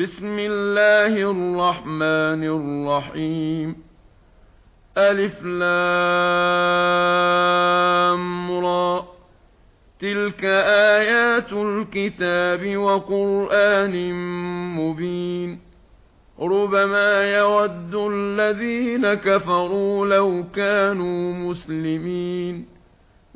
بسم الله الرحمن الرحيم. ألف لام را. تلك آيات الكتاب وقرآن مبين. ربما يود الذين كفروا لو كانوا مسلمين.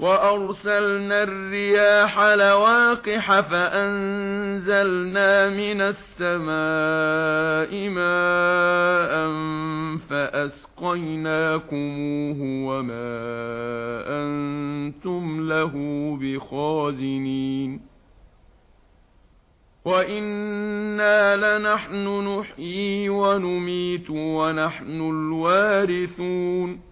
وَأَرْسَلْنَا الرِّيَاحَ لَوَاقِحَ فَأَنزَلْنَا مِنَ السَّمَاءِ مَاءً فَأَسْقَيْنَاكُمُوهُ وَمَا أَنتُمْ لَهُ بِخَازِنِينَ وَإِنَّا لَنَحْنُ نُحْيِي وَنُمِيتُ وَنَحْنُ الْوَارِثُونَ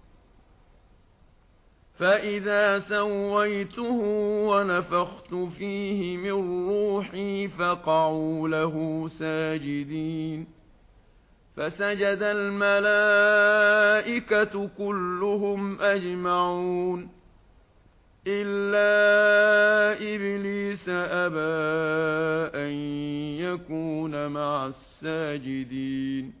فَإِذَا سَوَّيْتُهُ وَنَفَخْتُ فِيهِ مِنْ رُوحِي فَقَعُوا لَهُ سَاجِدِينَ فَسَجَدَ الْمَلَائِكَةُ كُلُّهُمْ أَجْمَعُونَ إِلَّا إِبْلِيسَ أَبَى أَنْ يَكُونَ مَعَ السَّاجِدِينَ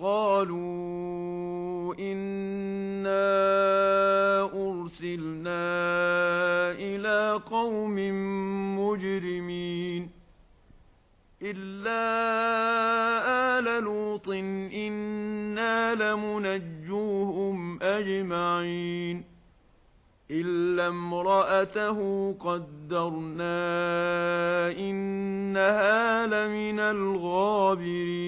قَالُوا إِنَّا أُرْسِلْنَا إِلَى قَوْمٍ مُجْرِمِينَ إِلَّا آلَ لُوطٍ إِنَّا لَمُنَجُّوهُمْ أَجْمَعِينَ إِلَّا امْرَأَتَهُ قَدَّرْنَا إِنَّهَا لَمِنَ الْغَابِرِينَ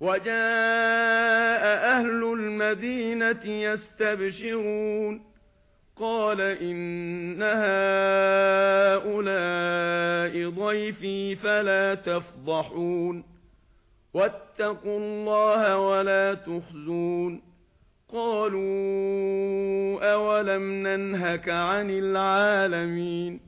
وَجَاءَ أَهْلُ الْمَدِينَةِ يَسْتَبْشِرُونَ. قَالَ إِنَّ هَؤُلَاءِ ضَيْفِي فَلَا تَفْضَحُونِ. وَاتَّقُوا اللَّهَ وَلَا تُخْزُونِ. قَالُوا أَوَلَمْ نَنْهَكَ عَنِ الْعَالَمِينَ.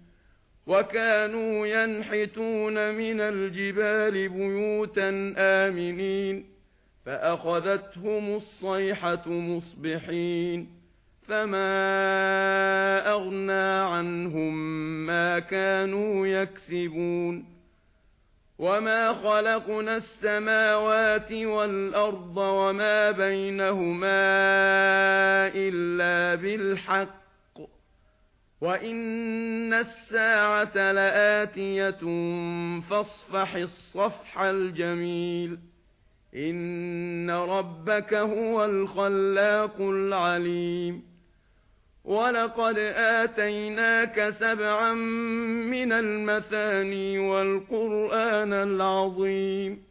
وَكَانُوا يَنْحِتُونَ مِنَ الْجِبَالِ بُيُوتًا آمِنِينَ فَأَخَذَتْهُمُ الصَّيْحَةُ مُصْبِحِينَ فَمَا أَغْنَى عَنْهُمْ مَا كَانُوا يَكْسِبُونَ وَمَا خَلَقْنَا السَّمَاوَاتِ وَالْأَرْضَ وَمَا بَيْنَهُمَا إِلَّا بِالْحَقِّ وَإِنَّ السَّاعَةَ لَآتِيَةٌ فَاصْفَحِ الصَّفْحَ الْجَمِيلَ إِنَّ رَبَّكَ هُوَ الْخَلَّاقُ الْعَلِيمُ وَلَقَدْ آتَيْنَاكَ سَبْعًا مِنَ الْمَثَانِي وَالْقُرْآنَ الْعَظِيمَ